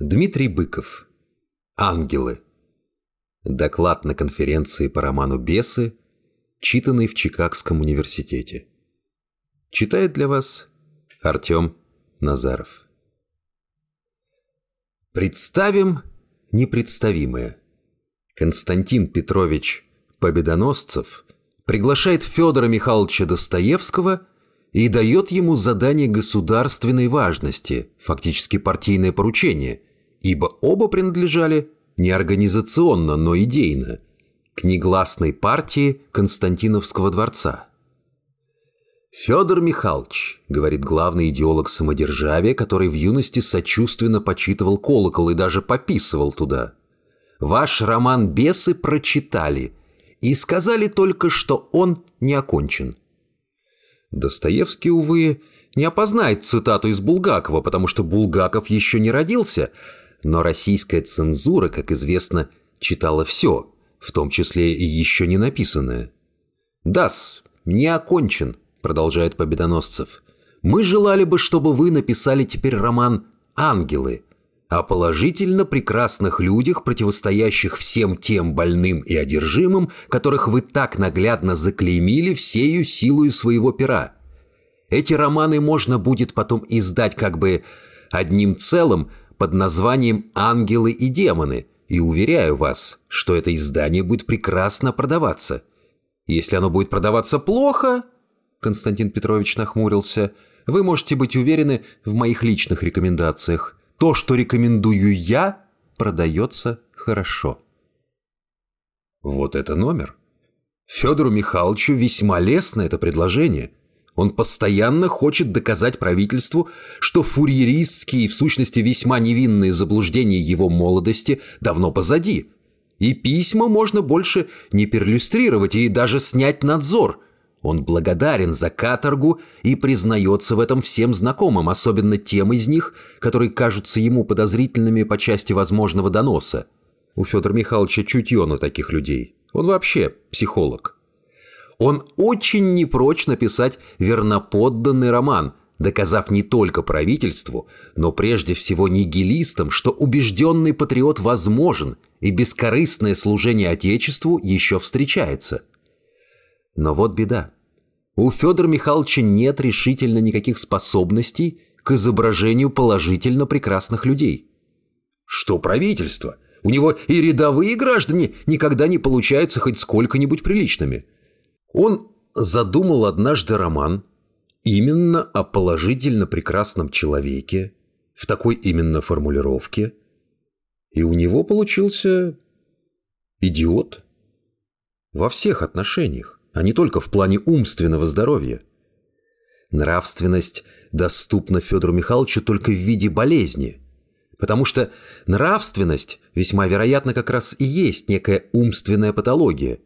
Дмитрий Быков. Ангелы. Доклад на конференции по роману «Бесы», читанный в Чикагском университете. Читает для вас Артем Назаров. Представим непредставимое. Константин Петрович Победоносцев приглашает Федора Михайловича Достоевского и дает ему задание государственной важности, фактически партийное поручение, ибо оба принадлежали не организационно, но идейно, к негласной партии Константиновского дворца. «Федор Михайлович», — говорит главный идеолог самодержавия, который в юности сочувственно почитывал колокол и даже пописывал туда. «Ваш роман «Бесы» прочитали и сказали только, что он не окончен». Достоевский, увы, не опознает цитату из Булгакова, потому что Булгаков еще не родился, но российская цензура, как известно, читала все, в том числе и еще не написанное. «Дас, не окончен», — продолжает Победоносцев. «Мы желали бы, чтобы вы написали теперь роман «Ангелы», о положительно прекрасных людях, противостоящих всем тем больным и одержимым, которых вы так наглядно заклеймили всею силой своего пера. Эти романы можно будет потом издать как бы одним целым под названием «Ангелы и демоны», и уверяю вас, что это издание будет прекрасно продаваться. Если оно будет продаваться плохо, Константин Петрович нахмурился, вы можете быть уверены в моих личных рекомендациях – то, что рекомендую я, продается хорошо. Вот это номер. Федору Михайловичу весьма лестно это предложение. Он постоянно хочет доказать правительству, что фурьеристские в сущности весьма невинные заблуждения его молодости давно позади. И письма можно больше не перлюстрировать и даже снять надзор – он благодарен за каторгу и признается в этом всем знакомым, особенно тем из них, которые кажутся ему подозрительными по части возможного доноса. У Федора Михайловича чутье на таких людей. Он вообще психолог. Он очень не прочь написать верноподданный роман, доказав не только правительству, но прежде всего нигилистам, что убежденный патриот возможен и бескорыстное служение Отечеству еще встречается – но вот беда. У Федора Михайловича нет решительно никаких способностей к изображению положительно прекрасных людей. Что правительство? У него и рядовые граждане никогда не получаются хоть сколько-нибудь приличными. Он задумал однажды роман именно о положительно прекрасном человеке, в такой именно формулировке, и у него получился идиот во всех отношениях а не только в плане умственного здоровья. Нравственность доступна Федору Михайловичу только в виде болезни, потому что нравственность весьма вероятно как раз и есть некая умственная патология.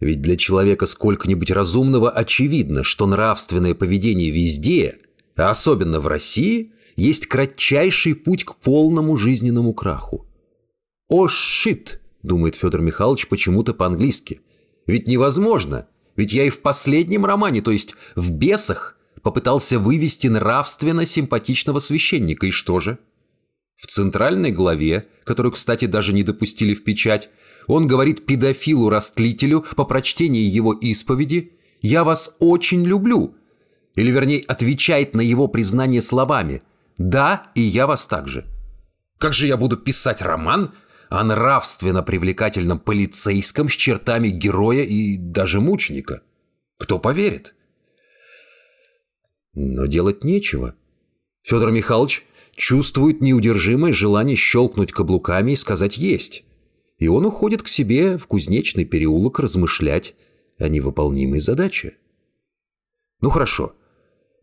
Ведь для человека сколько-нибудь разумного очевидно, что нравственное поведение везде, а особенно в России, есть кратчайший путь к полному жизненному краху. «О, щит!» – думает Федор Михайлович почему-то по-английски. «Ведь невозможно – ведь я и в последнем романе, то есть в «Бесах», попытался вывести нравственно симпатичного священника. И что же? В центральной главе, которую, кстати, даже не допустили в печать, он говорит педофилу-растлителю по прочтении его исповеди «Я вас очень люблю», или, вернее, отвечает на его признание словами «Да, и я вас также». Как же я буду писать роман, о нравственно привлекательном полицейском с чертами героя и даже мученика. Кто поверит? Но делать нечего. Федор Михайлович чувствует неудержимое желание щелкнуть каблуками и сказать «есть». И он уходит к себе в кузнечный переулок размышлять о невыполнимой задаче. Ну хорошо,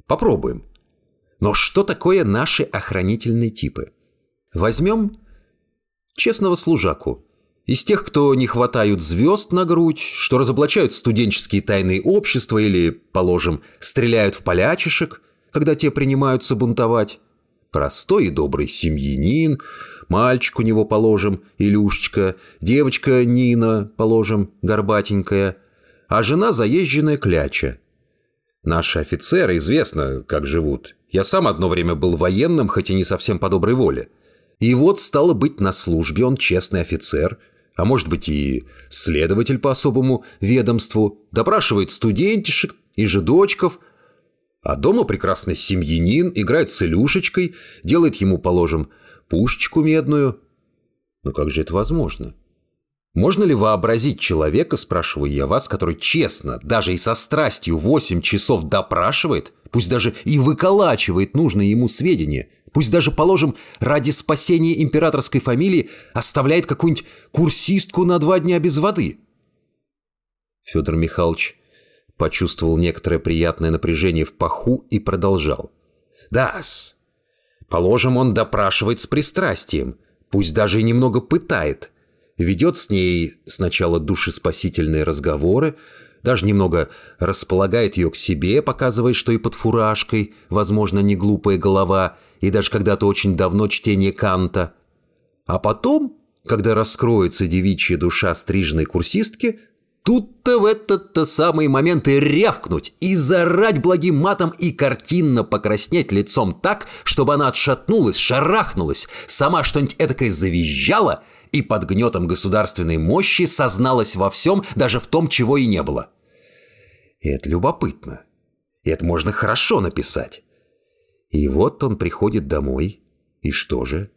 попробуем. Но что такое наши охранительные типы? Возьмем честного служаку. Из тех, кто не хватают звезд на грудь, что разоблачают студенческие тайные общества или, положим, стреляют в полячишек, когда те принимаются бунтовать. Простой и добрый семьянин, мальчик у него, положим, Илюшечка, девочка Нина, положим, горбатенькая, а жена заезженная кляча. Наши офицеры известно, как живут. Я сам одно время был военным, хоть и не совсем по доброй воле. И вот, стало быть, на службе он честный офицер, а может быть и следователь по особому ведомству, допрашивает студентишек и жидочков, а дома прекрасный семьянин, играет с Илюшечкой, делает ему, положим, пушечку медную. Но как же это возможно? Можно ли вообразить человека, спрашиваю я вас, который честно, даже и со страстью 8 часов допрашивает, пусть даже и выколачивает нужные ему сведения, пусть даже, положим, ради спасения императорской фамилии оставляет какую-нибудь курсистку на два дня без воды? Федор Михайлович почувствовал некоторое приятное напряжение в паху и продолжал. «Да-с, положим, он допрашивает с пристрастием, пусть даже и немного пытает» ведет с ней сначала душеспасительные разговоры, даже немного располагает ее к себе, показывая, что и под фуражкой, возможно, не глупая голова, и даже когда-то очень давно чтение Канта. А потом, когда раскроется девичья душа стрижной курсистки, тут-то в этот-то самый момент и рявкнуть, и зарать благим матом, и картинно покраснеть лицом так, чтобы она отшатнулась, шарахнулась, сама что-нибудь этакое завизжала — и под гнетом государственной мощи созналась во всем, даже в том, чего и не было. И это любопытно. И это можно хорошо написать. И вот он приходит домой. И что же?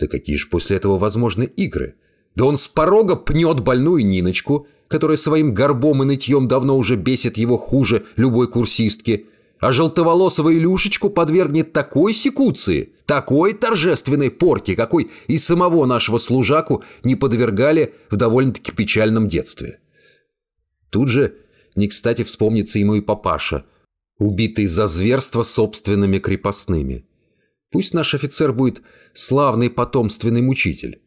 Да какие же после этого возможны игры? Да он с порога пнет больную Ниночку, которая своим горбом и нытьем давно уже бесит его хуже любой курсистки – а желтоволосого Илюшечку подвергнет такой секуции, такой торжественной порке, какой и самого нашего служаку не подвергали в довольно-таки печальном детстве. Тут же не кстати вспомнится ему и папаша, убитый за зверство собственными крепостными. Пусть наш офицер будет славный потомственный мучитель.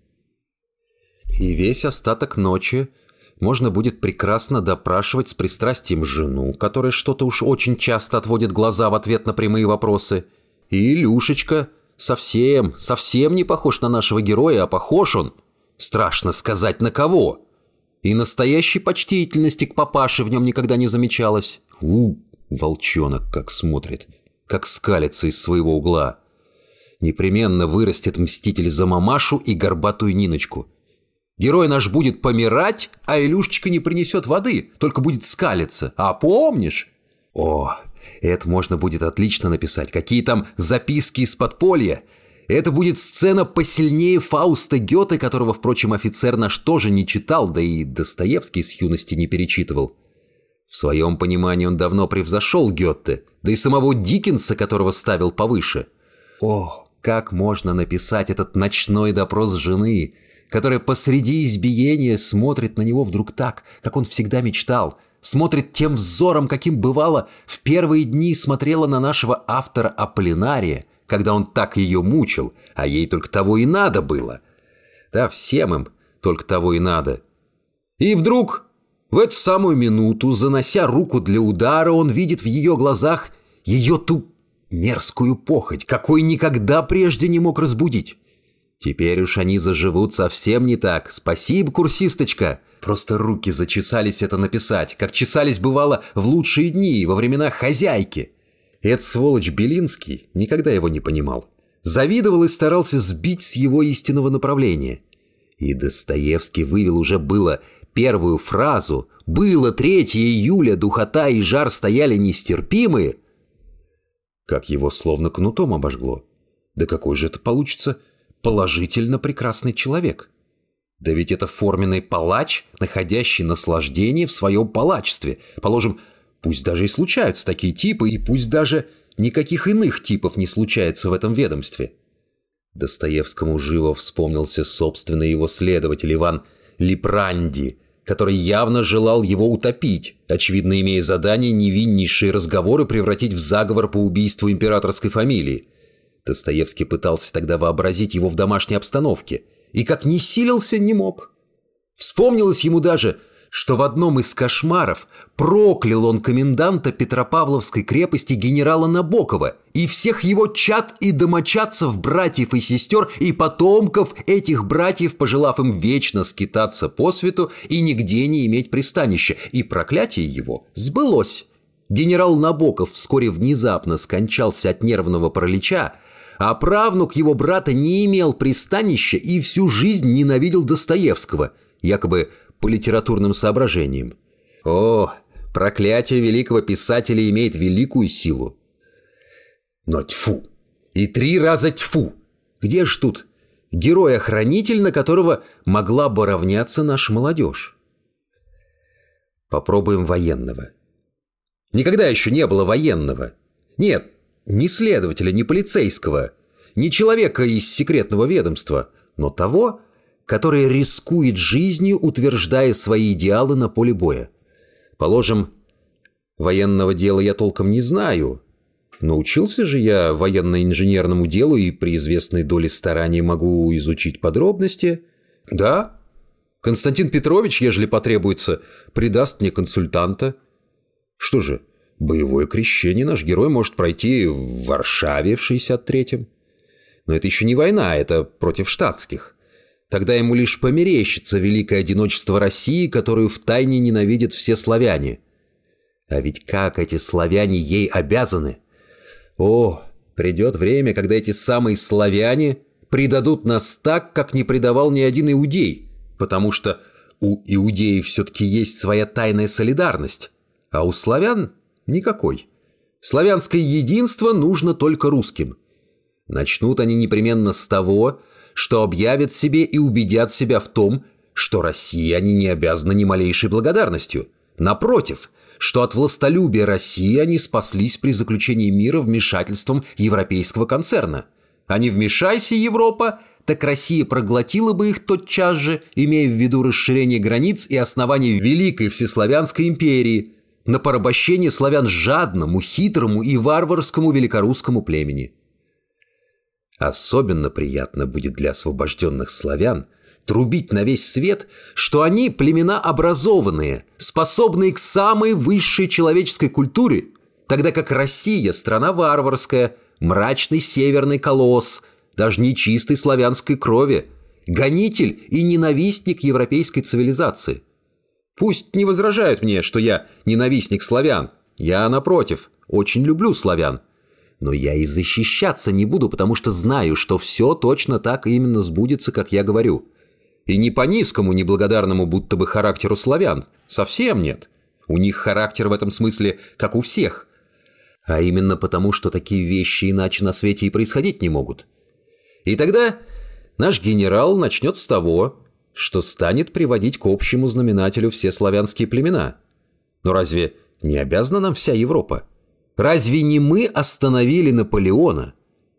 И весь остаток ночи – можно будет прекрасно допрашивать с пристрастием жену, которая что-то уж очень часто отводит глаза в ответ на прямые вопросы. И Илюшечка совсем, совсем не похож на нашего героя, а похож он, страшно сказать, на кого. И настоящей почтительности к папаше в нем никогда не замечалось. У, волчонок как смотрит, как скалится из своего угла. Непременно вырастет мститель за мамашу и горбатую Ниночку – Герой наш будет помирать, а Илюшечка не принесет воды, только будет скалиться. А помнишь? О, это можно будет отлично написать. Какие там записки из подполья. Это будет сцена посильнее Фауста Гёте, которого, впрочем, офицер наш тоже не читал, да и Достоевский с юности не перечитывал. В своем понимании он давно превзошел Гёте, да и самого Диккенса, которого ставил повыше. О, как можно написать этот ночной допрос жены, которая посреди избиения смотрит на него вдруг так, как он всегда мечтал, смотрит тем взором, каким бывало в первые дни смотрела на нашего автора Аполлинария, когда он так ее мучил, а ей только того и надо было. Да, всем им только того и надо. И вдруг, в эту самую минуту, занося руку для удара, он видит в ее глазах ее ту мерзкую похоть, какой никогда прежде не мог разбудить. Теперь уж они заживут совсем не так. Спасибо, курсисточка. Просто руки зачесались это написать, как чесались бывало в лучшие дни, во времена хозяйки. Этот сволочь Белинский никогда его не понимал. Завидовал и старался сбить с его истинного направления. И Достоевский вывел уже было первую фразу «Было 3 июля, духота и жар стояли нестерпимые», как его словно кнутом обожгло. Да какой же это получится положительно прекрасный человек. Да ведь это форменный палач, находящий наслаждение в своем палачестве. Положим, пусть даже и случаются такие типы, и пусть даже никаких иных типов не случается в этом ведомстве. Достоевскому живо вспомнился собственный его следователь Иван Липранди, который явно желал его утопить, очевидно имея задание невиннейшие разговоры превратить в заговор по убийству императорской фамилии. Достоевский пытался тогда вообразить его в домашней обстановке, и как не силился, не мог. Вспомнилось ему даже, что в одном из кошмаров проклял он коменданта Петропавловской крепости генерала Набокова и всех его чад и домочадцев, братьев и сестер, и потомков этих братьев, пожелав им вечно скитаться по свету и нигде не иметь пристанища, и проклятие его сбылось. Генерал Набоков вскоре внезапно скончался от нервного паралича, а правнук его брата не имел пристанища и всю жизнь ненавидел Достоевского, якобы по литературным соображениям. О, проклятие великого писателя имеет великую силу. Но тьфу! И три раза тьфу! Где ж тут герой-охранитель, на которого могла бы равняться наша молодежь? Попробуем военного. Никогда еще не было военного. Нет, ни следователя, ни полицейского, ни человека из секретного ведомства, но того, который рискует жизнью, утверждая свои идеалы на поле боя. Положим, военного дела я толком не знаю. Научился же я военно-инженерному делу и при известной доле старания могу изучить подробности. Да, Константин Петрович, ежели потребуется, придаст мне консультанта. Что же, боевое крещение наш герой может пройти в Варшаве в 63-м. Но это еще не война, это против штатских. Тогда ему лишь померещится великое одиночество России, которую втайне ненавидят все славяне. А ведь как эти славяне ей обязаны? О, придет время, когда эти самые славяне предадут нас так, как не предавал ни один иудей, потому что у иудеев все-таки есть своя тайная солидарность, а у славян никакой. Славянское единство нужно только русским. Начнут они непременно с того, что объявят себе и убедят себя в том, что России они не обязаны ни малейшей благодарностью. Напротив, что от властолюбия России они спаслись при заключении мира вмешательством европейского концерна. А не вмешайся, Европа, так Россия проглотила бы их тотчас же, имея в виду расширение границ и основание Великой Всеславянской империи, на порабощение славян жадному, хитрому и варварскому великорусскому племени. Особенно приятно будет для освобожденных славян трубить на весь свет, что они племена образованные, способные к самой высшей человеческой культуре, тогда как Россия – страна варварская, мрачный северный колосс, даже не чистой славянской крови, гонитель и ненавистник европейской цивилизации. Пусть не возражают мне, что я ненавистник славян, я, напротив, очень люблю славян – но я и защищаться не буду, потому что знаю, что все точно так именно сбудется, как я говорю. И не по низкому, неблагодарному будто бы характеру славян. Совсем нет. У них характер в этом смысле, как у всех. А именно потому, что такие вещи иначе на свете и происходить не могут. И тогда наш генерал начнет с того, что станет приводить к общему знаменателю все славянские племена. Но разве не обязана нам вся Европа? Разве не мы остановили Наполеона?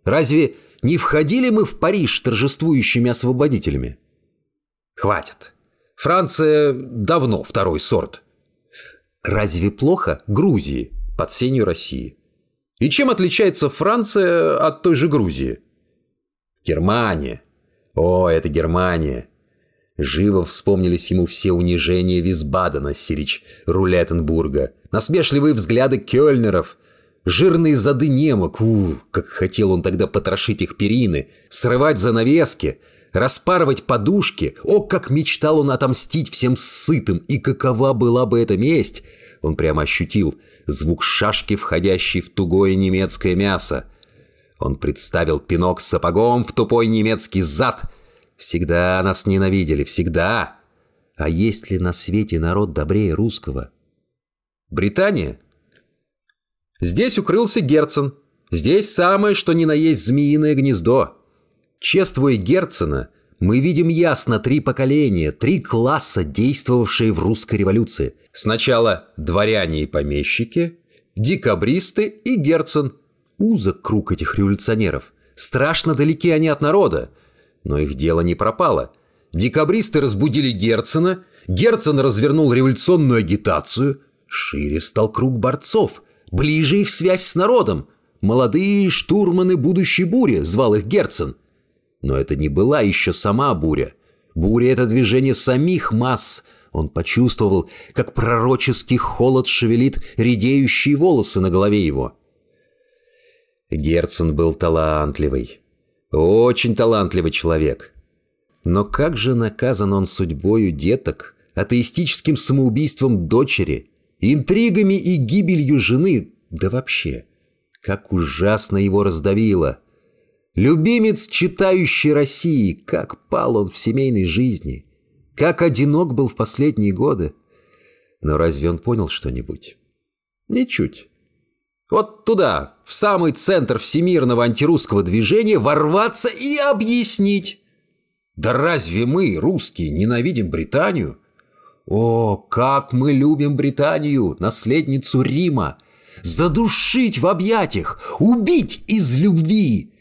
Разве не входили мы в Париж торжествующими освободителями? Хватит. Франция давно второй сорт. Разве плохо Грузии под сенью России? И чем отличается Франция от той же Грузии? Германия. О, это Германия. Живо вспомнились ему все унижения Висбадена, Сирич Рулеттенбурга, насмешливые взгляды кёльнеров, Жирные зады немок, у, как хотел он тогда потрошить их перины, срывать занавески, распарывать подушки. О, как мечтал он отомстить всем сытым, и какова была бы эта месть! Он прямо ощутил звук шашки, входящей в тугое немецкое мясо. Он представил пинок сапогом в тупой немецкий зад. Всегда нас ненавидели, всегда. А есть ли на свете народ добрее русского? Британия? Здесь укрылся Герцен. Здесь самое, что ни на есть змеиное гнездо. Чествуя Герцена, мы видим ясно три поколения, три класса, действовавшие в русской революции. Сначала дворяне и помещики, декабристы и Герцен. Узок круг этих революционеров. Страшно далеки они от народа. Но их дело не пропало. Декабристы разбудили Герцена, Герцен развернул революционную агитацию. Шире стал круг борцов – Ближе их связь с народом. Молодые штурманы будущей бури, звал их Герцен. Но это не была еще сама буря. Буря — это движение самих масс. Он почувствовал, как пророческий холод шевелит редеющие волосы на голове его. Герцен был талантливый. Очень талантливый человек. Но как же наказан он судьбою деток, атеистическим самоубийством дочери — интригами и гибелью жены, да вообще, как ужасно его раздавило. Любимец читающей России, как пал он в семейной жизни, как одинок был в последние годы. Но разве он понял что-нибудь? Ничуть. Вот туда, в самый центр всемирного антирусского движения, ворваться и объяснить. Да разве мы, русские, ненавидим Британию? О, как мы любим Британию, наследницу Рима! Задушить в объятиях, убить из любви!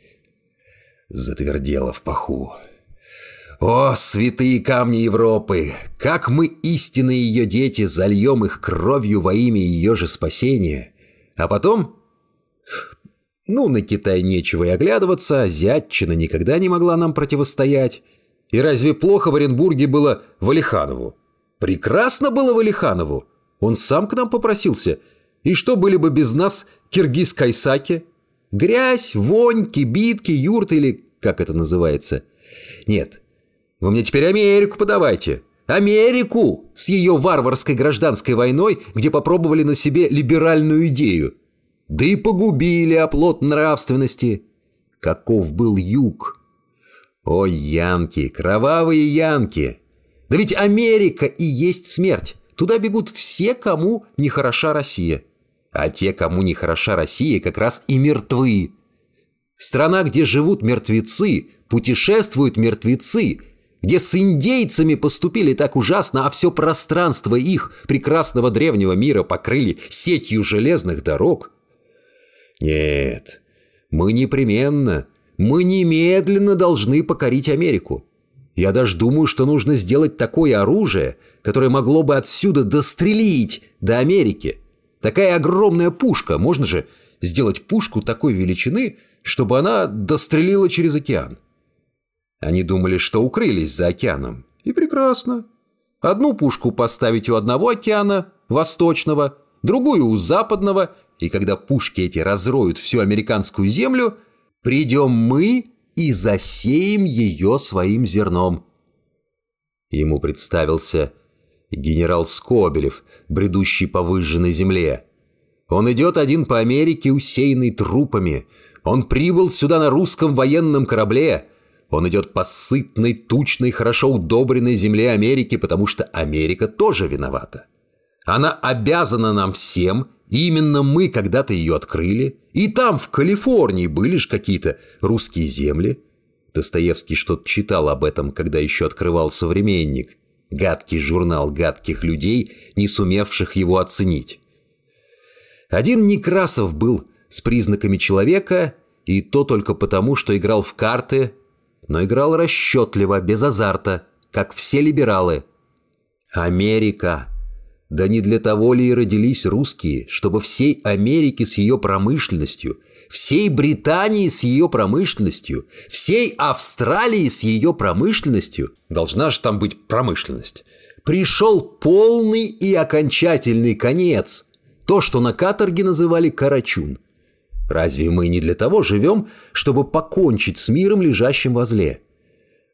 Затвердело в паху. О, святые камни Европы! Как мы, истинные ее дети, зальем их кровью во имя ее же спасения! А потом... Ну, на Китай нечего и оглядываться, азиатчина никогда не могла нам противостоять. И разве плохо в Оренбурге было Валиханову? Прекрасно было Валиханову. Он сам к нам попросился. И что были бы без нас киргиз-кайсаки? Грязь, вонь, кибитки, юрты или как это называется? Нет, вы мне теперь Америку подавайте. Америку с ее варварской гражданской войной, где попробовали на себе либеральную идею. Да и погубили оплот нравственности. Каков был юг? Ой, янки, кровавые янки! Да ведь Америка и есть смерть. Туда бегут все, кому не хороша Россия. А те, кому не хороша Россия, как раз и мертвы. Страна, где живут мертвецы, путешествуют мертвецы, где с индейцами поступили так ужасно, а все пространство их, прекрасного древнего мира, покрыли сетью железных дорог. Нет, мы непременно, мы немедленно должны покорить Америку. Я даже думаю, что нужно сделать такое оружие, которое могло бы отсюда дострелить до Америки. Такая огромная пушка. Можно же сделать пушку такой величины, чтобы она дострелила через океан. Они думали, что укрылись за океаном. И прекрасно. Одну пушку поставить у одного океана, восточного, другую у западного, и когда пушки эти разроют всю американскую землю, придем мы и засеем ее своим зерном. Ему представился генерал Скобелев, бредущий по выжженной земле. Он идет один по Америке, усеянный трупами. Он прибыл сюда на русском военном корабле. Он идет по сытной, тучной, хорошо удобренной земле Америки, потому что Америка тоже виновата. Она обязана нам всем, именно мы когда-то ее открыли. И там, в Калифорнии, были ж какие-то русские земли. Достоевский что-то читал об этом, когда еще открывал «Современник». Гадкий журнал гадких людей, не сумевших его оценить. Один Некрасов был с признаками человека, и то только потому, что играл в карты, но играл расчетливо, без азарта, как все либералы. Америка да не для того ли и родились русские, чтобы всей Америке с ее промышленностью, всей Британии с ее промышленностью, всей Австралии с ее промышленностью, должна же там быть промышленность, пришел полный и окончательный конец, то, что на каторге называли «карачун». Разве мы не для того живем, чтобы покончить с миром, лежащим возле?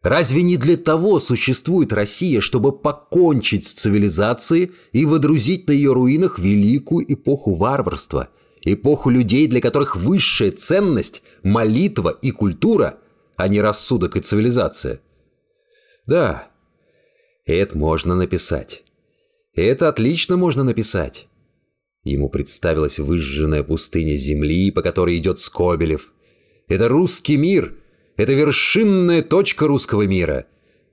Разве не для того существует Россия, чтобы покончить с цивилизацией и водрузить на ее руинах великую эпоху варварства, эпоху людей, для которых высшая ценность – молитва и культура, а не рассудок и цивилизация? Да, это можно написать. Это отлично можно написать. Ему представилась выжженная пустыня земли, по которой идет Скобелев. Это русский мир – это вершинная точка русского мира.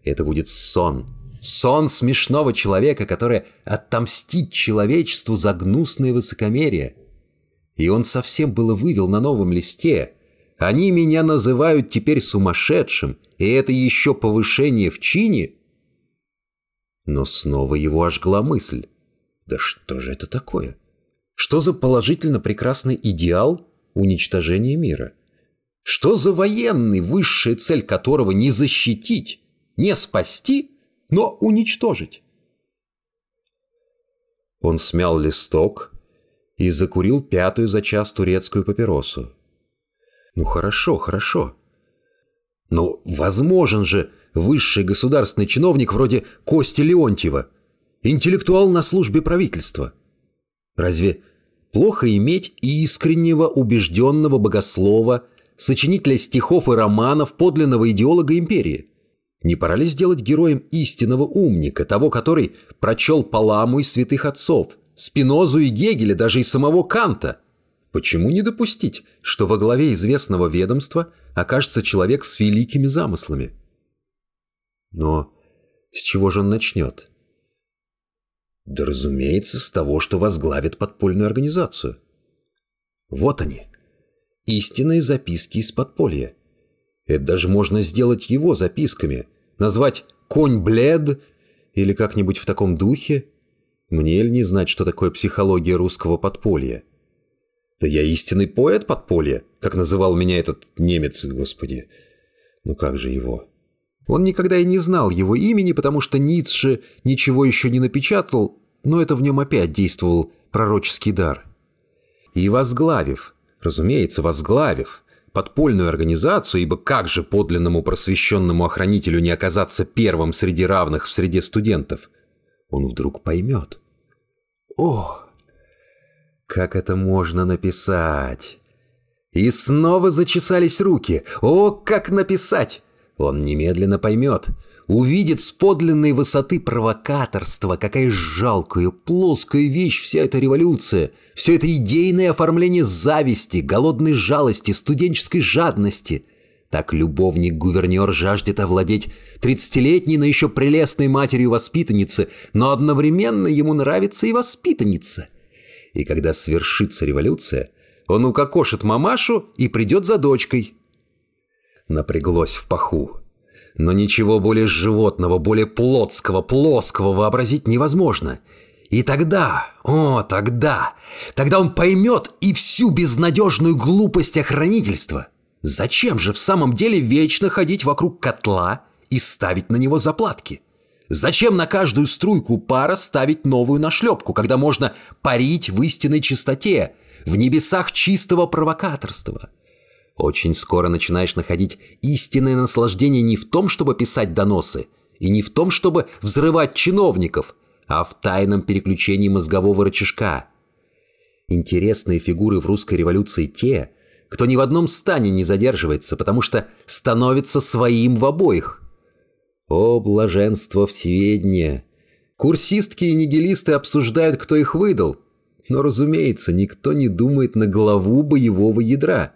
Это будет сон. Сон смешного человека, который отомстит человечеству за гнусное высокомерие. И он совсем было вывел на новом листе. Они меня называют теперь сумасшедшим, и это еще повышение в чине. Но снова его ожгла мысль. Да что же это такое? Что за положительно прекрасный идеал уничтожения мира? Что за военный, высшая цель которого не защитить, не спасти, но уничтожить? Он смял листок и закурил пятую за час турецкую папиросу. Ну хорошо, хорошо. Но возможен же высший государственный чиновник вроде Кости Леонтьева, интеллектуал на службе правительства. Разве плохо иметь искреннего убежденного богослова – сочинителя стихов и романов, подлинного идеолога империи. Не пора ли сделать героем истинного умника, того, который прочел Паламу и святых отцов, Спинозу и Гегеля, даже и самого Канта? Почему не допустить, что во главе известного ведомства окажется человек с великими замыслами? Но с чего же он начнет? Да, разумеется, с того, что возглавит подпольную организацию. Вот они, истинные записки из подполья. Это даже можно сделать его записками, назвать «Конь Блед» или как-нибудь в таком духе. Мне ли не знать, что такое психология русского подполья? Да я истинный поэт подполья, как называл меня этот немец, господи. Ну как же его? Он никогда и не знал его имени, потому что Ницше ничего еще не напечатал, но это в нем опять действовал пророческий дар. И возглавив, разумеется, возглавив, подпольную организацию, ибо как же подлинному просвещенному охранителю не оказаться первым среди равных в среде студентов, он вдруг поймет. О, как это можно написать? И снова зачесались руки. О, как написать! Он немедленно поймет – увидит с подлинной высоты провокаторства, какая жалкая, плоская вещь вся эта революция, все это идейное оформление зависти, голодной жалости, студенческой жадности. Так любовник-гувернер жаждет овладеть тридцатилетней, но еще прелестной матерью воспитанницы, но одновременно ему нравится и воспитанница. И когда свершится революция, он укокошит мамашу и придет за дочкой. Напряглось в паху. Но ничего более животного, более плотского, плоского вообразить невозможно. И тогда, о, тогда, тогда он поймет и всю безнадежную глупость охранительства. Зачем же в самом деле вечно ходить вокруг котла и ставить на него заплатки? Зачем на каждую струйку пара ставить новую нашлепку, когда можно парить в истинной чистоте, в небесах чистого провокаторства? Очень скоро начинаешь находить истинное наслаждение не в том, чтобы писать доносы, и не в том, чтобы взрывать чиновников, а в тайном переключении мозгового рычажка. Интересные фигуры в русской революции те, кто ни в одном стане не задерживается, потому что становится своим в обоих. О, блаженство всеведения! Курсистки и нигилисты обсуждают, кто их выдал. Но, разумеется, никто не думает на главу боевого ядра –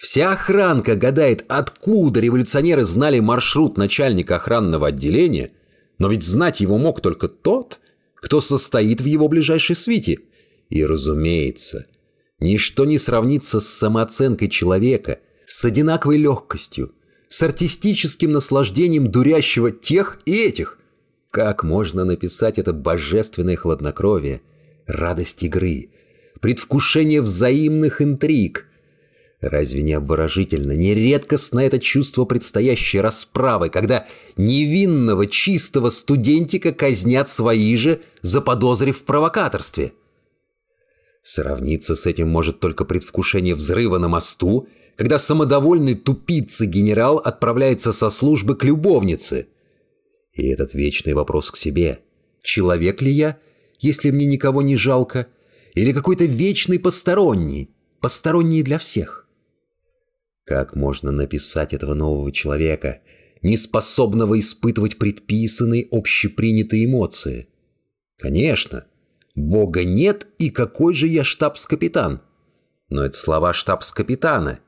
Вся охранка гадает, откуда революционеры знали маршрут начальника охранного отделения, но ведь знать его мог только тот, кто состоит в его ближайшей свите. И, разумеется, ничто не сравнится с самооценкой человека, с одинаковой легкостью, с артистическим наслаждением дурящего тех и этих. Как можно написать это божественное хладнокровие, радость игры, предвкушение взаимных интриг – Разве не обворожительно, не редкостно это чувство предстоящей расправы, когда невинного, чистого студентика казнят свои же, заподозрив в провокаторстве? Сравниться с этим может только предвкушение взрыва на мосту, когда самодовольный тупица-генерал отправляется со службы к любовнице. И этот вечный вопрос к себе. Человек ли я, если мне никого не жалко, или какой-то вечный посторонний, посторонний для всех? Как можно написать этого нового человека, неспособного испытывать предписанные общепринятые эмоции? Конечно, Бога нет, и какой же я штабс-капитан? Но это слова штабс-капитана.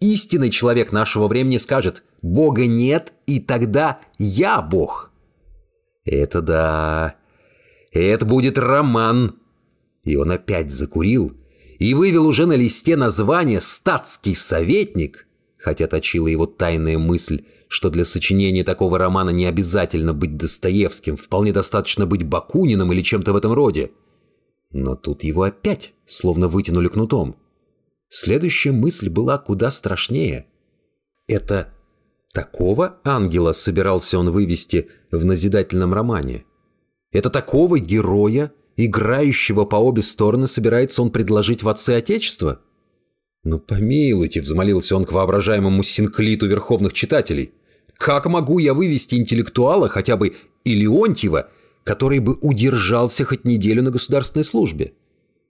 Истинный человек нашего времени скажет «Бога нет, и тогда я Бог». Это да, это будет роман. И он опять закурил, и вывел уже на листе название «Статский советник», хотя точила его тайная мысль, что для сочинения такого романа не обязательно быть Достоевским, вполне достаточно быть Бакуниным или чем-то в этом роде. Но тут его опять словно вытянули кнутом. Следующая мысль была куда страшнее. Это такого ангела собирался он вывести в назидательном романе? Это такого героя играющего по обе стороны, собирается он предложить в отцы Отечества? «Ну, помилуйте», — взмолился он к воображаемому синклиту верховных читателей. «Как могу я вывести интеллектуала, хотя бы и Леонтьева, который бы удержался хоть неделю на государственной службе?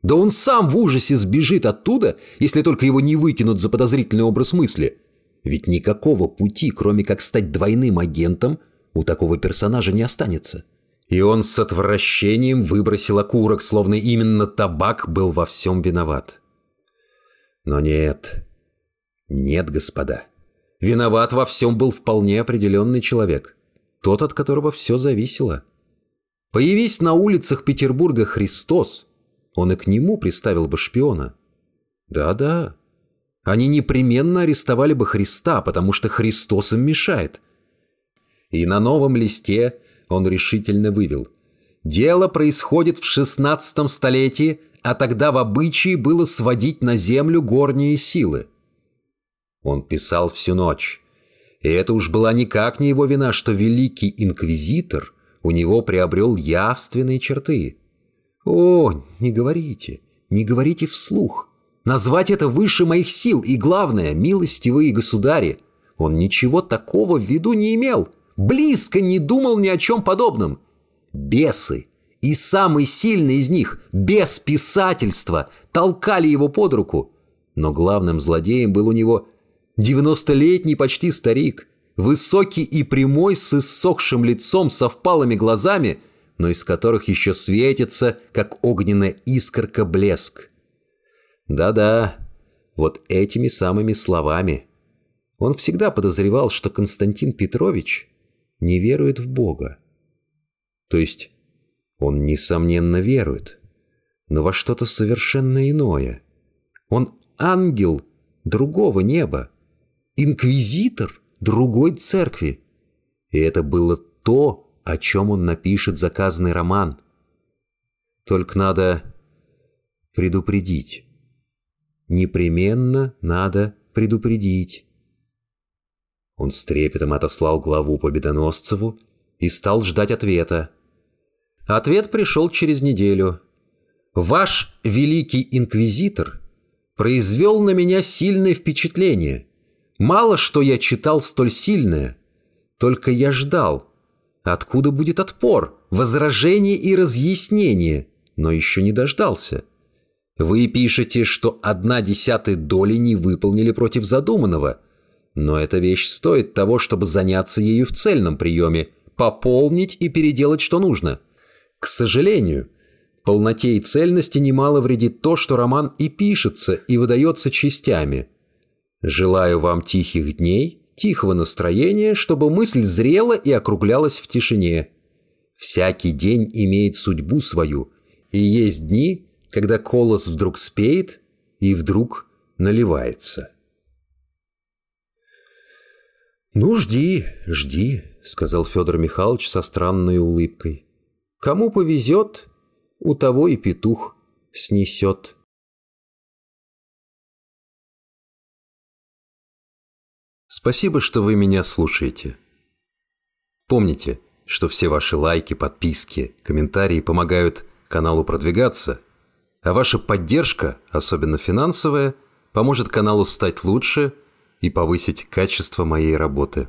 Да он сам в ужасе сбежит оттуда, если только его не выкинут за подозрительный образ мысли. Ведь никакого пути, кроме как стать двойным агентом, у такого персонажа не останется. И он с отвращением выбросил окурок, словно именно табак был во всем виноват. Но нет, нет, господа. Виноват во всем был вполне определенный человек. Тот, от которого все зависело. Появись на улицах Петербурга Христос, он и к нему приставил бы шпиона. Да-да. Они непременно арестовали бы Христа, потому что Христос им мешает. И на новом листе он решительно вывел. Дело происходит в шестнадцатом столетии, а тогда в обычае было сводить на землю горние силы. Он писал всю ночь. И это уж была никак не его вина, что великий инквизитор у него приобрел явственные черты. О, не говорите, не говорите вслух. Назвать это выше моих сил, и главное, милостивые государи, он ничего такого в виду не имел, близко не думал ни о чем подобном. Бесы, и самый сильный из них, без писательства, толкали его под руку. Но главным злодеем был у него Девяностолетний почти старик, высокий и прямой, с иссохшим лицом, со впалыми глазами, но из которых еще светится, как огненная искорка, блеск. Да-да, вот этими самыми словами. Он всегда подозревал, что Константин Петрович не верует в Бога. То есть он, несомненно, верует, но во что-то совершенно иное. Он ангел другого неба, инквизитор другой церкви. И это было то, о чем он напишет заказанный роман. Только надо предупредить. Непременно надо предупредить. Он с трепетом отослал главу Победоносцеву и стал ждать ответа. Ответ пришел через неделю. «Ваш великий инквизитор произвел на меня сильное впечатление. Мало что я читал столь сильное, только я ждал. Откуда будет отпор, возражение и разъяснение, но еще не дождался. Вы пишете, что одна десятая доли не выполнили против задуманного, но эта вещь стоит того, чтобы заняться ею в цельном приеме, пополнить и переделать, что нужно. К сожалению, полноте и цельности немало вредит то, что роман и пишется, и выдается частями – Желаю вам тихих дней, тихого настроения, чтобы мысль зрела и округлялась в тишине. Всякий день имеет судьбу свою, и есть дни, когда колос вдруг спеет и вдруг наливается. «Ну, жди, жди», — сказал Федор Михайлович со странной улыбкой. «Кому повезет, у того и петух снесет». Спасибо, что вы меня слушаете. Помните, что все ваши лайки, подписки, комментарии помогают каналу продвигаться, а ваша поддержка, особенно финансовая, поможет каналу стать лучше и повысить качество моей работы.